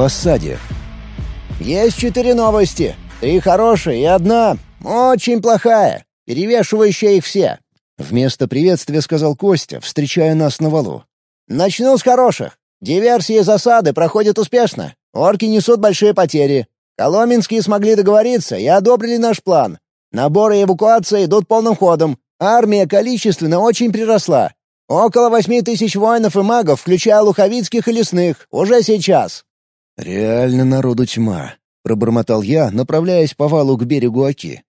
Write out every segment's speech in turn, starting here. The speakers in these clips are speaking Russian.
в осаде. «Есть четыре новости. Три хорошие и одна очень плохая, перевешивающая их все». Вместо приветствия сказал Костя, встречая нас на валу. «Начну с хороших. Диверсии и засады проходят успешно. Орки несут большие потери. Коломенские смогли договориться и одобрили наш план. Наборы и эвакуация идут полным ходом. Армия количественно очень приросла. Около восьми тысяч воинов и магов, включая луховицких и лесных, уже сейчас. «Реально народу тьма», — пробормотал я, направляясь по валу к берегу Оки.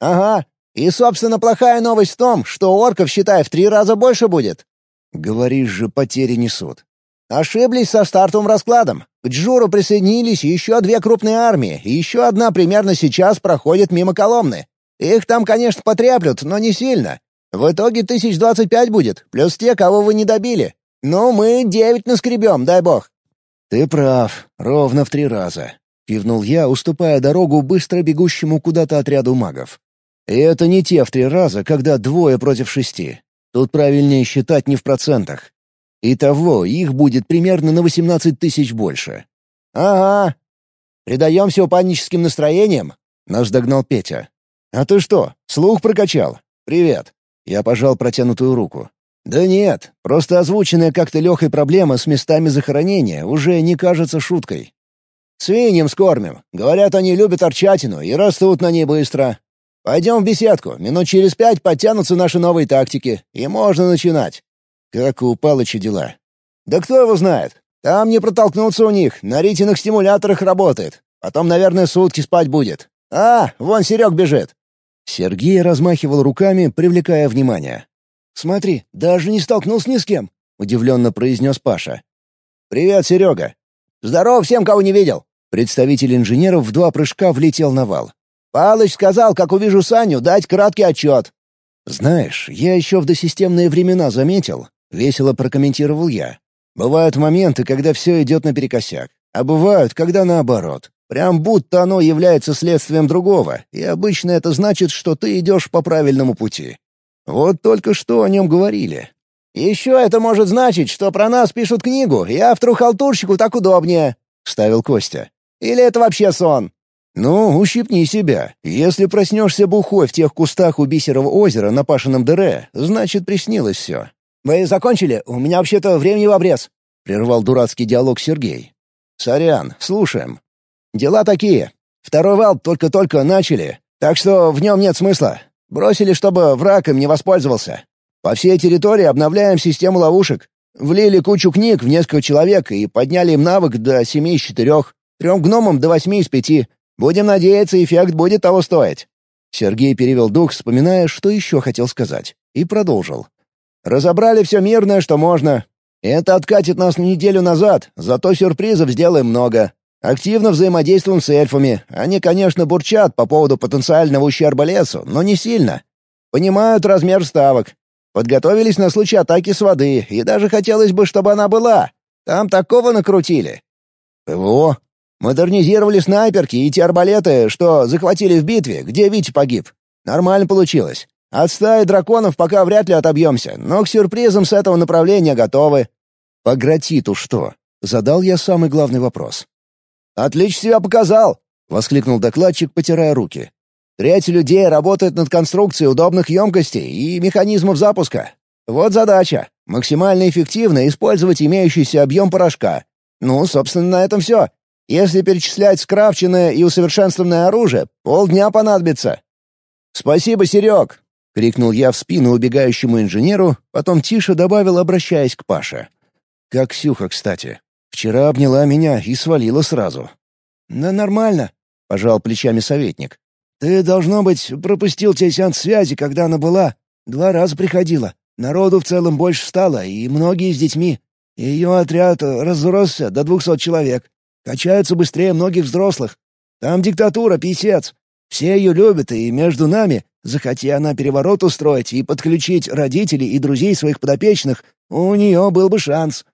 «Ага. И, собственно, плохая новость в том, что орков, считай, в три раза больше будет». «Говоришь же, потери несут». «Ошиблись со стартовым раскладом. К Джуру присоединились еще две крупные армии, и еще одна примерно сейчас проходит мимо Коломны. Их там, конечно, потреплют, но не сильно. В итоге тысяч двадцать пять будет, плюс те, кого вы не добили. Ну, мы девять наскребем, дай бог». «Ты прав, ровно в три раза», — кивнул я, уступая дорогу быстро бегущему куда-то отряду магов. «И это не те в три раза, когда двое против шести. Тут правильнее считать не в процентах. Итого их будет примерно на восемнадцать тысяч больше». «Ага. Предаемся паническим настроениям?» — нас догнал Петя. «А ты что, слух прокачал? Привет». Я пожал протянутую руку. «Да нет, просто озвученная как-то Лехой проблема с местами захоронения уже не кажется шуткой. Свиньям скормим. Говорят, они любят арчатину и растут на ней быстро. Пойдем в беседку. Минут через пять подтянутся наши новые тактики, и можно начинать». Как у Палыча дела? «Да кто его знает? Там не протолкнуться у них, на ритиных стимуляторах работает. Потом, наверное, сутки спать будет. А, вон Серег бежит. Сергей размахивал руками, привлекая внимание. «Смотри, даже не столкнулся ни с кем», — удивленно произнес Паша. «Привет, Серега». «Здорово всем, кого не видел». Представитель инженеров в два прыжка влетел на вал. «Палыч сказал, как увижу Саню, дать краткий отчет». «Знаешь, я еще в досистемные времена заметил», — весело прокомментировал я. «Бывают моменты, когда все идет наперекосяк, а бывают, когда наоборот. Прям будто оно является следствием другого, и обычно это значит, что ты идешь по правильному пути. Вот только что о нем говорили. «Еще это может значить, что про нас пишут книгу, и автору-халтурщику так удобнее», — вставил Костя. «Или это вообще сон?» «Ну, ущипни себя. Если проснешься бухой в тех кустах у Бисерова озера на Пашином дыре, значит, приснилось все». «Вы закончили? У меня вообще-то времени в обрез», — прервал дурацкий диалог Сергей. «Сорян, слушаем». Дела такие. Второй вал только-только начали, так что в нем нет смысла. Бросили, чтобы враг им не воспользовался. По всей территории обновляем систему ловушек. Влили кучу книг в несколько человек и подняли им навык до семи из четырех, трем гномам до восьми из пяти. Будем надеяться, эффект будет того стоить». Сергей перевел дух, вспоминая, что еще хотел сказать, и продолжил. «Разобрали все мирное, что можно. Это откатит нас на неделю назад, зато сюрпризов сделаем много. Активно взаимодействуем с эльфами. Они, конечно, бурчат по поводу потенциального ущерба лесу, но не сильно. Понимают размер ставок. Подготовились на случай атаки с воды, и даже хотелось бы, чтобы она была. Там такого накрутили. ПВО. Модернизировали снайперки и те арбалеты, что захватили в битве, где Витя погиб. Нормально получилось. От стаи драконов пока вряд ли отобьемся, но к сюрпризам с этого направления готовы. «По гратиту что?» — задал я самый главный вопрос. «Отлично себя показал!» — воскликнул докладчик, потирая руки. «Треть людей работает над конструкцией удобных емкостей и механизмов запуска. Вот задача — максимально эффективно использовать имеющийся объем порошка. Ну, собственно, на этом все. Если перечислять скрафченное и усовершенствованное оружие, полдня понадобится». «Спасибо, Серег!» — крикнул я в спину убегающему инженеру, потом тише добавил, обращаясь к Паше. «Как Ксюха, кстати. Вчера обняла меня и свалила сразу. «Да нормально», — пожал плечами советник. «Ты, должно быть, пропустил те сеанс связи, когда она была. Два раза приходила. Народу в целом больше стало, и многие с детьми. Ее отряд разросся до двухсот человек. Качаются быстрее многих взрослых. Там диктатура, писец. Все ее любят, и между нами, захоти она переворот устроить и подключить родителей и друзей своих подопечных, у нее был бы шанс.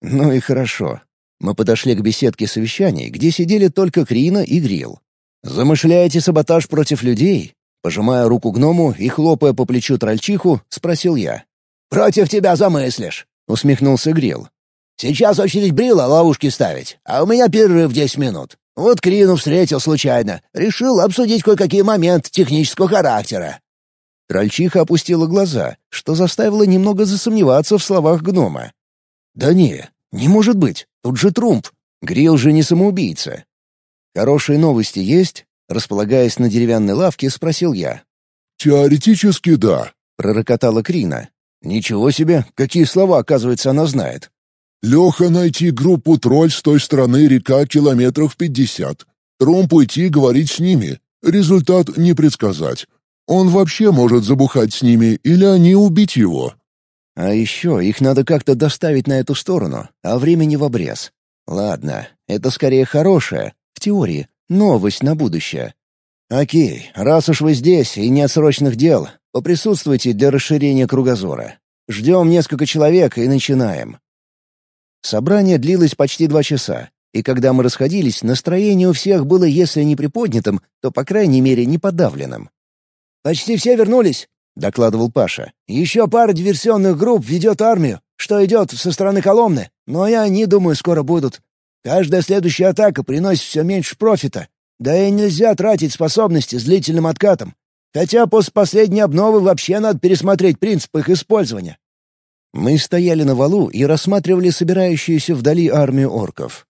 Ну и хорошо. Мы подошли к беседке совещаний, где сидели только Крина и Грил. «Замышляете саботаж против людей?» Пожимая руку гному и хлопая по плечу трольчиху, спросил я. «Против тебя замыслишь», — усмехнулся Грил. Сейчас очередь Брила ловушки ставить, а у меня перерыв 10 минут. Вот Крину встретил случайно. Решил обсудить кое-какие моменты технического характера». Трольчиха опустила глаза, что заставило немного засомневаться в словах гнома. «Да не, не может быть, тут же Трумп. Грил же не самоубийца». «Хорошие новости есть?» Располагаясь на деревянной лавке, спросил я. «Теоретически да», — пророкотала Крина. «Ничего себе, какие слова, оказывается, она знает». Леха найти группу тролль с той стороны река километров пятьдесят. Трумп уйти говорить с ними. Результат не предсказать. Он вообще может забухать с ними, или они убить его. А еще их надо как-то доставить на эту сторону, а времени в обрез. Ладно, это скорее хорошая, в теории, новость на будущее. Окей, раз уж вы здесь и нет срочных дел, поприсутствуйте для расширения кругозора. Ждем несколько человек и начинаем. Собрание длилось почти два часа, и когда мы расходились, настроение у всех было, если не приподнятым, то, по крайней мере, не подавленным. «Почти все вернулись», — докладывал Паша. «Еще пара диверсионных групп ведет армию, что идет со стороны Коломны, но я не думаю, скоро будут. Каждая следующая атака приносит все меньше профита, да и нельзя тратить способности с длительным откатом. Хотя после последней обновы вообще надо пересмотреть принцип их использования. Мы стояли на валу и рассматривали собирающуюся вдали армию орков.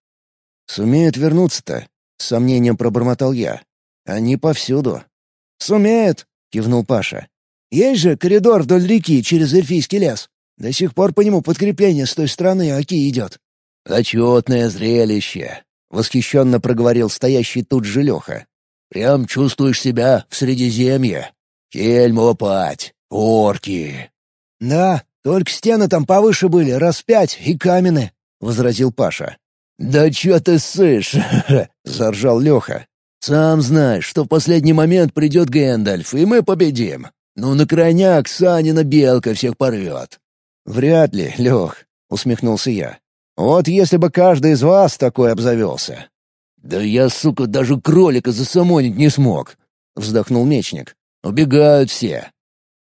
«Сумеют вернуться-то?» — с сомнением пробормотал я. «Они повсюду». «Сумеют», — кивнул Паша. «Есть же коридор вдоль реки через эльфийский лес. До сих пор по нему подкрепление с той стороны Оки идет». «Зачетное зрелище», — восхищенно проговорил стоящий тут же Леха. «Прям чувствуешь себя в Средиземье. Кельмова пать, орки». «Да, только стены там повыше были, раз пять, и каменные», — возразил Паша. «Да чё ты ссышь?» — заржал Лёха. «Сам знаешь, что в последний момент придет Гэндальф, и мы победим. Ну, на крайняк Санина белка всех порвет». «Вряд ли, Лёх», — усмехнулся я. «Вот если бы каждый из вас такой обзавелся». «Да я, сука, даже кролика засамонить не смог», — вздохнул мечник. «Убегают все.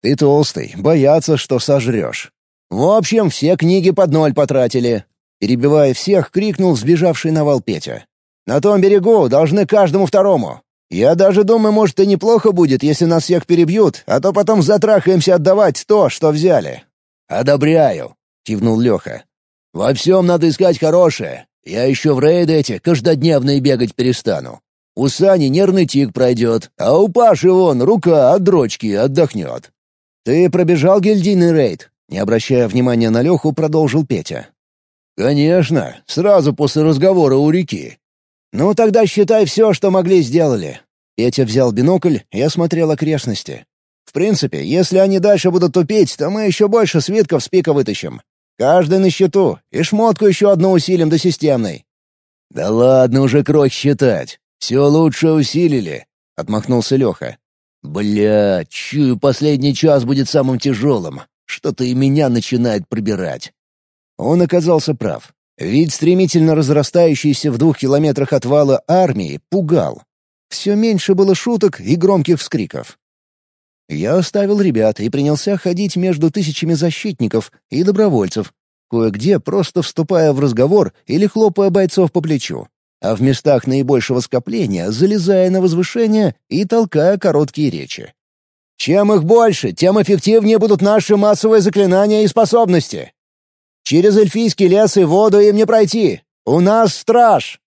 Ты толстый, боятся, что сожрешь. В общем, все книги под ноль потратили. Перебивая всех, крикнул сбежавший на вал Петя. На том берегу должны каждому второму. Я даже думаю, может, и неплохо будет, если нас всех перебьют, а то потом затрахаемся отдавать то, что взяли. «Одобряю», — кивнул Леха. «Во всем надо искать хорошее. Я еще в рейды эти каждодневные бегать перестану. У Сани нервный тик пройдет, а у Паши вон рука от дрочки отдохнет. «Ты пробежал гильдийный рейд?» Не обращая внимания на Леху, продолжил Петя. «Конечно, сразу после разговора у реки». «Ну тогда считай все, что могли, сделали». Петя взял бинокль и осмотрел окрестности. «В принципе, если они дальше будут тупить, то мы еще больше свитков с пика вытащим. Каждый на счету, и шмотку еще одну усилим до системной». «Да ладно уже крок считать. Все лучше усилили», — отмахнулся Леха. Бля, чую, последний час будет самым тяжелым. Что-то и меня начинает пробирать. Он оказался прав. Вид стремительно разрастающейся в двух километрах от вала армии пугал. Все меньше было шуток и громких вскриков. Я оставил ребят и принялся ходить между тысячами защитников и добровольцев, кое-где просто вступая в разговор или хлопая бойцов по плечу а в местах наибольшего скопления залезая на возвышение и толкая короткие речи. «Чем их больше, тем эффективнее будут наши массовые заклинания и способности. Через эльфийский лес и воду им не пройти. У нас страж!»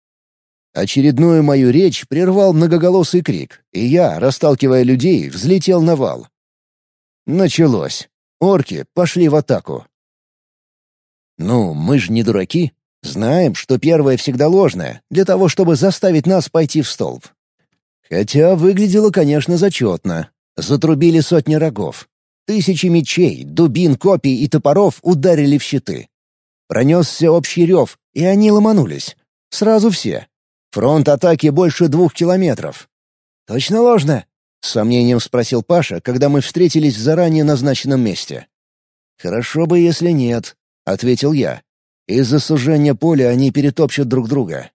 Очередную мою речь прервал многоголосый крик, и я, расталкивая людей, взлетел на вал. Началось. Орки пошли в атаку. «Ну, мы же не дураки. Знаем, что первое всегда ложное, для того, чтобы заставить нас пойти в столб. Хотя выглядело, конечно, зачетно. Затрубили сотни рогов. Тысячи мечей, дубин, копий и топоров ударили в щиты. Пронесся общий рев, и они ломанулись. Сразу все. Фронт атаки больше двух километров. «Точно ложно?» — с сомнением спросил Паша, когда мы встретились в заранее назначенном месте. «Хорошо бы, если нет», — ответил я. Из-за сужения поля они перетопчут друг друга.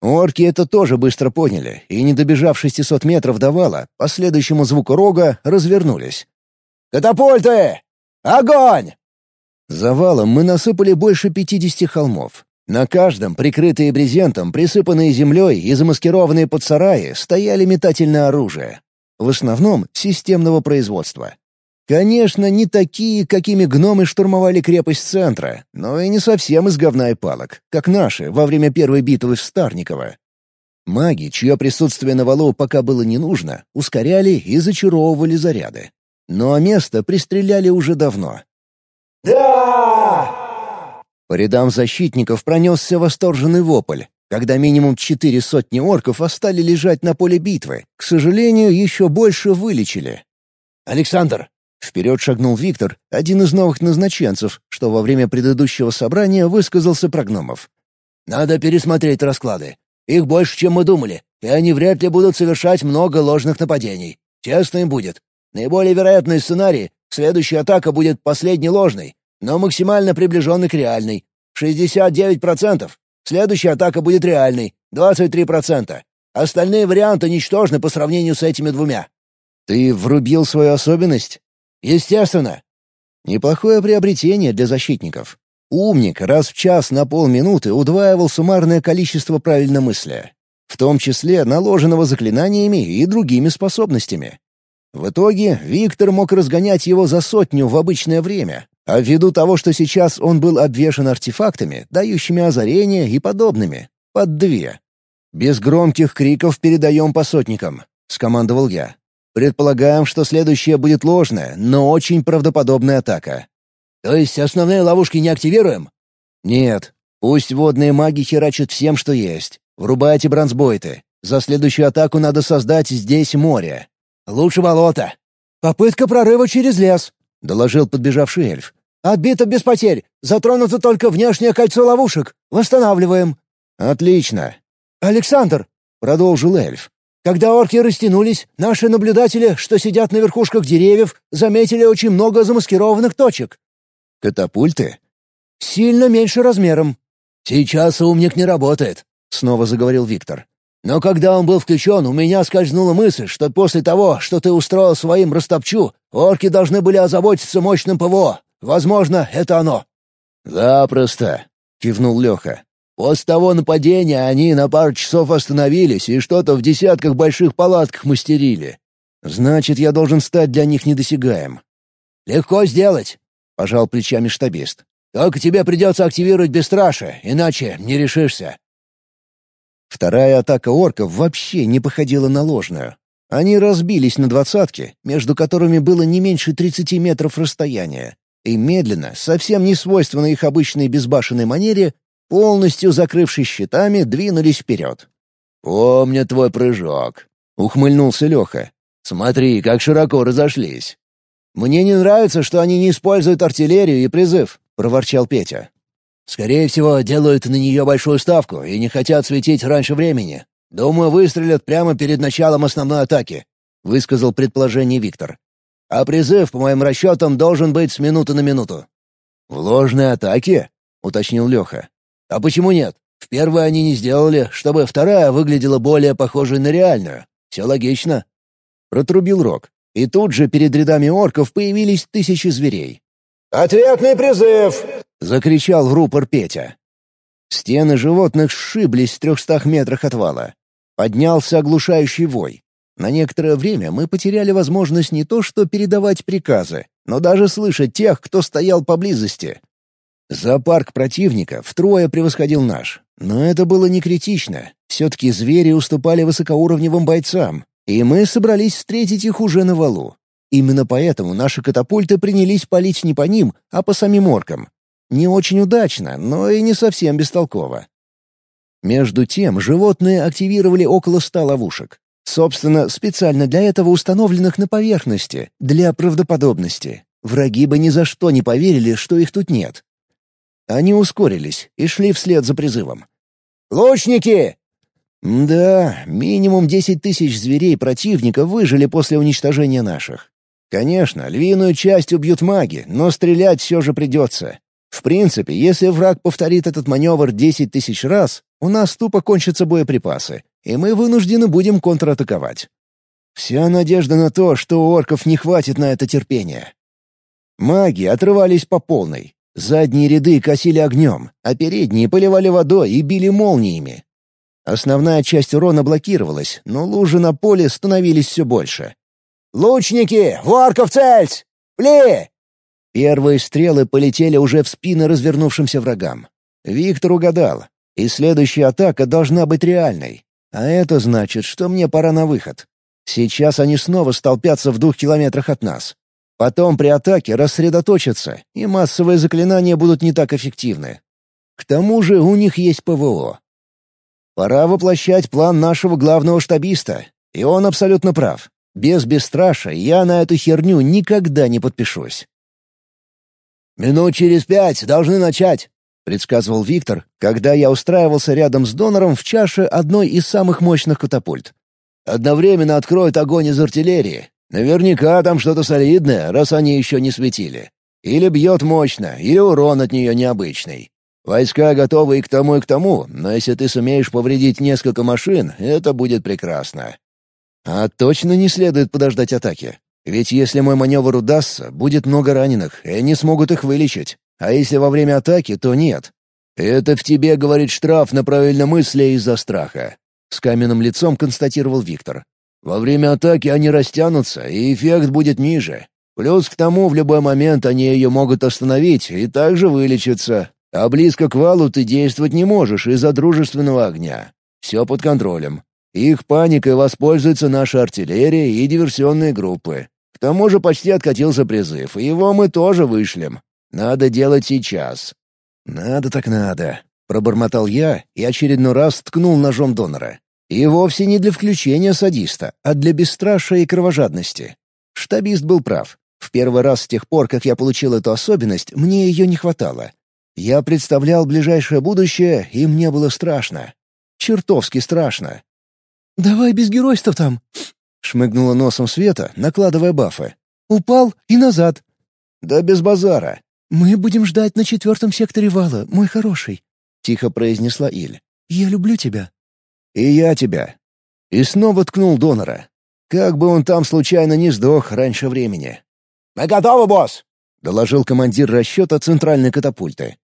Орки это тоже быстро поняли, и, не добежав 600 метров до вала, по следующему звуку рога развернулись. «Катапульты! Огонь!» Завалом мы насыпали больше 50 холмов. На каждом, прикрытые брезентом, присыпанные землей и замаскированные под сараи, стояли метательное оружие. В основном системного производства. Конечно, не такие, какими гномы штурмовали крепость центра, но и не совсем из говна и палок, как наши во время первой битвы в Старниково. Маги, чье присутствие на валу пока было не нужно, ускоряли и зачаровывали заряды. Но место пристреляли уже давно. «Да!» По рядам защитников пронесся восторженный вопль, когда минимум четыре сотни орков остали лежать на поле битвы. К сожалению, еще больше вылечили. «Александр, Вперед шагнул Виктор, один из новых назначенцев, что во время предыдущего собрания высказался про гномов. «Надо пересмотреть расклады. Их больше, чем мы думали, и они вряд ли будут совершать много ложных нападений. Честно им будет. Наиболее вероятный сценарий — следующая атака будет последней ложной, но максимально приближенной к реальной. 69%. Следующая атака будет реальной — 23%. Остальные варианты ничтожны по сравнению с этими двумя. «Ты врубил свою особенность?» Естественно. Неплохое приобретение для защитников. Умник раз в час на полминуты удваивал суммарное количество правильномыслия, в том числе наложенного заклинаниями и другими способностями. В итоге Виктор мог разгонять его за сотню в обычное время, а ввиду того, что сейчас он был обвешан артефактами, дающими озарение и подобными, под две. «Без громких криков передаем по сотникам», — скомандовал я. Предполагаем, что следующая будет ложная, но очень правдоподобная атака. То есть основные ловушки не активируем? Нет. Пусть водные маги херачат всем, что есть. Врубайте бронзбойты. За следующую атаку надо создать здесь море. Лучше болото. Попытка прорыва через лес, — доложил подбежавший эльф. «Отбито без потерь. Затронуто только внешнее кольцо ловушек. Восстанавливаем». «Отлично». «Александр», — продолжил эльф, когда орки растянулись, наши наблюдатели, что сидят на верхушках деревьев, заметили очень много замаскированных точек. Катапульты? Сильно меньше размером. Сейчас умник не работает, снова заговорил Виктор. Но когда он был включен, у меня скользнула мысль, что после того, что ты устроил своим растопчу, орки должны были озаботиться мощным ПВО. Возможно, это оно. «Запросто», — кивнул Леха. После того нападения они на пару часов остановились и что-то в десятках больших палатках мастерили. Значит, я должен стать для них недосягаем. «Легко сделать», — пожал плечами штабист. «Только тебе придется активировать бесстрашие, иначе не решишься». Вторая атака орков вообще не походила на ложную. Они разбились на двадцатки, между которыми было не меньше тридцати метров расстояния, и медленно, совсем не свойственно их обычной безбашенной манере, полностью закрывшись щитами, двинулись вперед. «Помню твой прыжок», — ухмыльнулся Леха. «Смотри, как широко разошлись». «Мне не нравится, что они не используют артиллерию и призыв», — проворчал Петя. «Скорее всего, делают на нее большую ставку и не хотят светить раньше времени. Думаю, выстрелят прямо перед началом основной атаки», — высказал предположение Виктор. «А призыв, по моим расчетам, должен быть с минуты на минуту». «В ложной атаке?» — уточнил Леха. А почему нет? В первой они не сделали, чтобы вторая выглядела более похожей на реальную. Все логично. Протрубил Рок. И тут же перед рядами орков появились тысячи зверей. «Ответный призыв!» — закричал в рупор Петя. Стены животных сшиблись в трехстах метрах от вала. Поднялся оглушающий вой. На некоторое время мы потеряли возможность не то что передавать приказы, но даже слышать тех, кто стоял поблизости. Зоопарк противника втрое превосходил наш. Но это было не критично. Все-таки звери уступали высокоуровневым бойцам, и мы собрались встретить их уже на валу. Именно поэтому наши катапульты принялись палить не по ним, а по самим оркам. Не очень удачно, но и не совсем бестолково. Между тем животные активировали около ста ловушек. Собственно, специально для этого установленных на поверхности, для правдоподобности. Враги бы ни за что не поверили, что их тут нет. Они ускорились и шли вслед за призывом. «Лучники!» Да, минимум десять тысяч зверей противника выжили после уничтожения наших. Конечно, львиную часть убьют маги, но стрелять все же придется. В принципе, если враг повторит этот маневр десять тысяч раз, у нас тупо кончатся боеприпасы, и мы вынуждены будем контратаковать. Вся надежда на то, что у орков не хватит на это терпения. Маги отрывались по полной, Задние ряды косили огнем, а передние поливали водой и били молниями. Основная часть урона блокировалась, но лужи на поле становились все больше. «Лучники! Ворков цельсь! Пли!» Первые стрелы полетели уже в спины развернувшимся врагам. Виктор угадал, и следующая атака должна быть реальной. А это значит, что мне пора на выход. Сейчас они снова столпятся в двух километрах от нас. Потом при атаке рассредоточатся, и массовые заклинания будут не так эффективны. К тому же у них есть ПВО. Пора воплощать план нашего главного штабиста, и он абсолютно прав. Без бесстрашия я на эту херню никогда не подпишусь. «Минут через пять должны начать», — предсказывал Виктор, когда я устраивался рядом с донором в чаше одной из самых мощных катапульт. «Одновременно откроют огонь из артиллерии. Наверняка там что-то солидное, раз они еще не светили. Или бьет мощно, или урон от нее необычный. Войска готовы и к тому, и к тому, но если ты сумеешь повредить несколько машин, это будет прекрасно. А точно не следует подождать атаки. Ведь если мой маневр удастся, будет много раненых, и они смогут их вылечить. А если во время атаки, то нет. Это в тебе, говорит штраф на правильномыслие из-за страха. С каменным лицом констатировал Виктор. Во время атаки они растянутся, и эффект будет ниже. Плюс к тому, в любой момент они ее могут остановить и также вылечиться. А близко к валу ты действовать не можешь из-за дружественного огня. Все под контролем. Их паникой воспользуется наша артиллерия и диверсионные группы. К тому же почти откатился призыв, и его мы тоже вышлем. Надо делать сейчас». «Надо так надо», — пробормотал я и очередной раз ткнул ножом донора. И вовсе не для включения садиста, а для бесстрашия и кровожадности. Штабист был прав. В первый раз с тех пор, как я получил эту особенность, мне ее не хватало. Я представлял ближайшее будущее, и мне было страшно. Чертовски страшно. «Давай без геройства там!» — шмыгнула носом Света, накладывая бафы. «Упал и назад!» «Да без базара!» «Мы будем ждать на четвертом секторе вала, мой хороший», — тихо произнесла Иль. «Я люблю тебя». «И я тебя». И снова ткнул донора. Как бы он там случайно не сдох раньше времени. «Мы готовы, босс!» — доложил командир расчета центральной катапульты.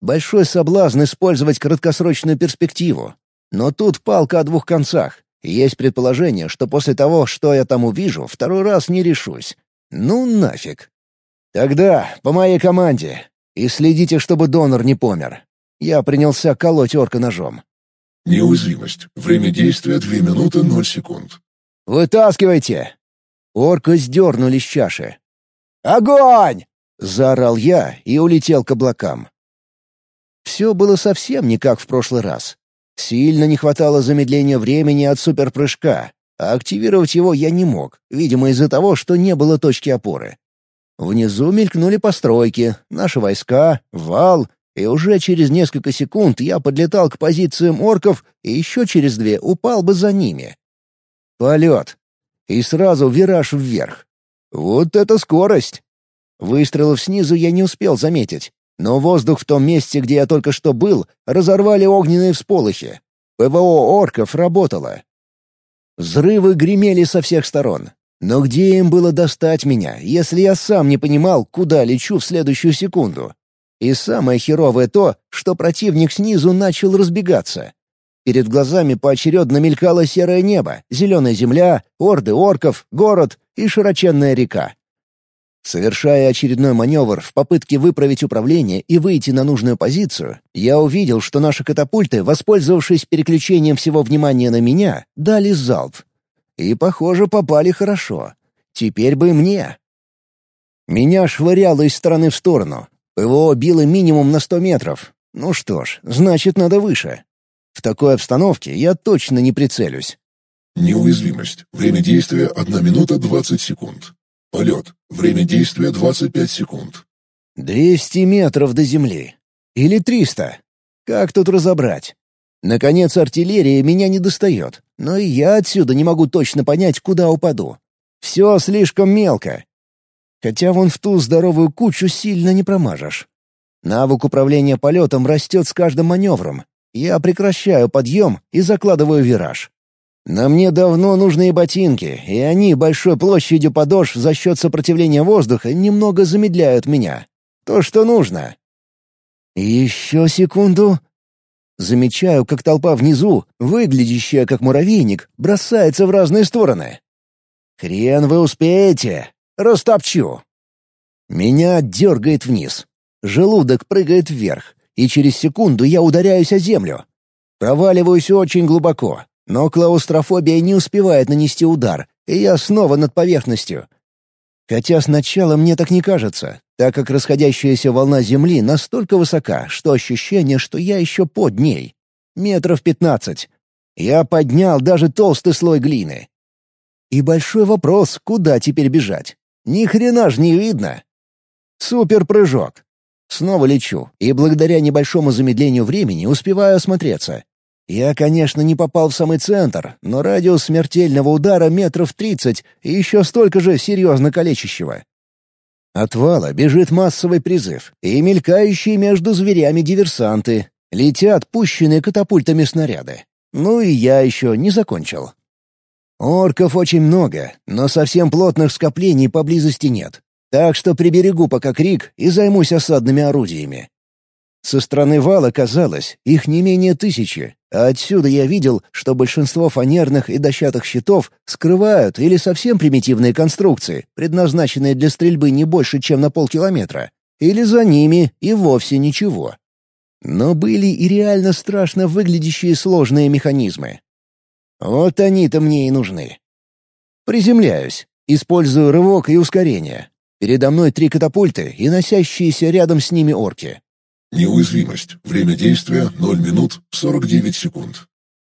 Большой соблазн использовать краткосрочную перспективу. Но тут палка о двух концах. Есть предположение, что после того, что я там увижу, второй раз не решусь. Ну нафиг. «Тогда по моей команде. И следите, чтобы донор не помер». Я принялся колоть орка ножом. Неуязвимость. Время действия 2 минуты 0 секунд. «Вытаскивайте!» Орка сдернули с чаши. «Огонь!» — заорал я и улетел к облакам. Все было совсем не как в прошлый раз. Сильно не хватало замедления времени от суперпрыжка, а активировать его я не мог, видимо из-за того, что не было точки опоры. Внизу мелькнули постройки, наши войска, вал, и уже через несколько секунд я подлетал к позициям орков и еще через две упал бы за ними. Полет. И сразу вираж вверх. Вот это скорость! Выстрелов снизу я не успел заметить, но воздух в том месте, где я только что был, разорвали огненные всполохи. ПВО орков работало. Взрывы гремели со всех сторон. Но где им было достать меня, если я сам не понимал, куда лечу в следующую секунду? И самое херовое то, что противник снизу начал разбегаться. Перед глазами поочередно мелькало серое небо, зеленая земля, орды орков, город и широченная река. Совершая очередной маневр в попытке выправить управление и выйти на нужную позицию, я увидел, что наши катапульты, воспользовавшись переключением всего внимания на меня, дали залп. И, похоже, попали хорошо. Теперь бы мне. Меня швыряло из стороны в сторону. ПВО било минимум на сто метров. Ну что ж, значит, надо выше. В такой обстановке я точно не прицелюсь. Неуязвимость. Время действия — 1 минута 20 секунд. Полет. Время действия — 25 секунд. 200 метров до земли. Или 300. Как тут разобрать? Наконец, артиллерия меня не достает, но и я отсюда не могу точно понять, куда упаду. Все слишком мелко. Хотя вон в ту здоровую кучу сильно не промажешь. Навык управления полетом растет с каждым маневром. Я прекращаю подъем и закладываю вираж. На мне давно нужные ботинки, и они большой площадью подошв за счет сопротивления воздуха немного замедляют меня. То, что нужно. Еще секунду. Замечаю, как толпа внизу, выглядящая как муравейник, бросается в разные стороны. «Хрен вы успеете! Растопчу!» Меня дергает вниз. Желудок прыгает вверх, и через секунду я ударяюсь о землю. Проваливаюсь очень глубоко, но клаустрофобия не успевает нанести удар, и я снова над поверхностью. Хотя сначала мне так не кажется, так как расходящаяся волна земли настолько высока, что ощущение, что я еще под ней. Метров пятнадцать. Я поднял даже толстый слой глины. И большой вопрос, куда теперь бежать? Ни хрена ж не видно. Супер-прыжок. Снова лечу, и благодаря небольшому замедлению времени успеваю осмотреться. Я, конечно, не попал в самый центр, но радиус смертельного удара метров тридцать и еще столько же серьезно калечащего. От вала бежит массовый призыв, и мелькающие между зверями диверсанты. Летят пущенные катапультами снаряды. Ну и я еще не закончил. Орков очень много, но совсем плотных скоплений поблизости нет. Так что приберегу пока крик и займусь осадными орудиями. Со стороны вала казалось, их не менее тысячи, а отсюда я видел, что большинство фанерных и дощатых щитов скрывают или совсем примитивные конструкции, предназначенные для стрельбы не больше, чем на полкилометра, или за ними и вовсе ничего. Но были и реально страшно выглядящие сложные механизмы. Вот они-то мне и нужны. Приземляюсь, использую рывок и ускорение. Передо мной три катапульты и носящиеся рядом с ними орки. Неуязвимость. Время действия — 0 минут 49 секунд.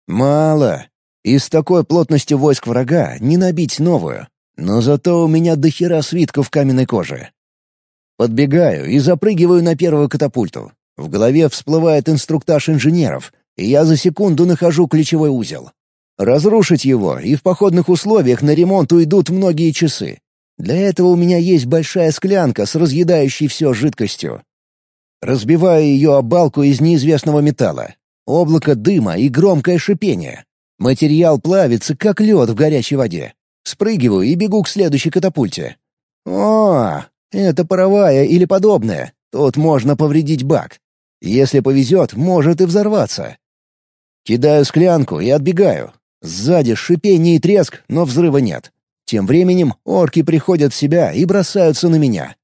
Мало. И с такой плотностью войск врага не набить новую. Но зато у меня дохера свитков каменной кожи. Подбегаю и запрыгиваю на первую катапульту. В голове всплывает инструктаж инженеров, и я за секунду нахожу ключевой узел. Разрушить его, и в походных условиях на ремонт уйдут многие часы. Для этого у меня есть большая склянка с разъедающей все жидкостью. Разбиваю ее об балку из неизвестного металла. Облако дыма и громкое шипение. Материал плавится, как лед в горячей воде. Спрыгиваю и бегу к следующей катапульте. О, это паровая или подобное. Тут можно повредить бак. Если повезет, может и взорваться. Кидаю склянку и отбегаю. Сзади шипение и треск, но взрыва нет. Тем временем орки приходят в себя и бросаются на меня.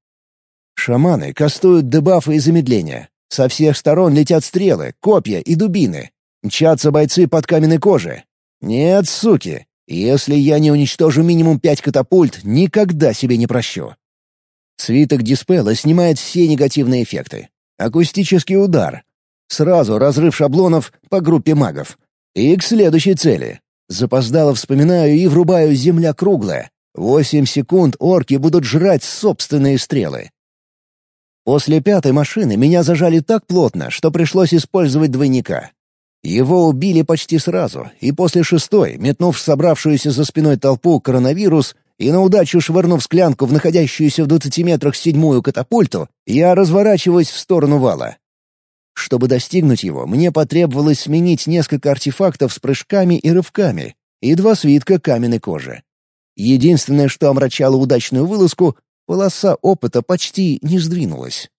Шаманы кастуют дебафы и замедления. Со всех сторон летят стрелы, копья и дубины. Мчатся бойцы под каменной кожей. Нет, суки, если я не уничтожу минимум пять катапульт, никогда себе не прощу. Свиток диспела снимает все негативные эффекты. Акустический удар. Сразу разрыв шаблонов по группе магов. И к следующей цели. Запоздало вспоминаю и врубаю «Земля круглая». Восемь секунд орки будут жрать собственные стрелы. После пятой машины меня зажали так плотно, что пришлось использовать двойника. Его убили почти сразу, и после шестой, метнув собравшуюся за спиной толпу коронавирус и на удачу швырнув склянку в находящуюся в двадцати метрах седьмую катапульту, я разворачиваюсь в сторону вала. Чтобы достигнуть его, мне потребовалось сменить несколько артефактов с прыжками и рывками и два свитка каменной кожи. Единственное, что омрачало удачную вылазку, Полоса опыта почти не сдвинулась.